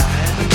side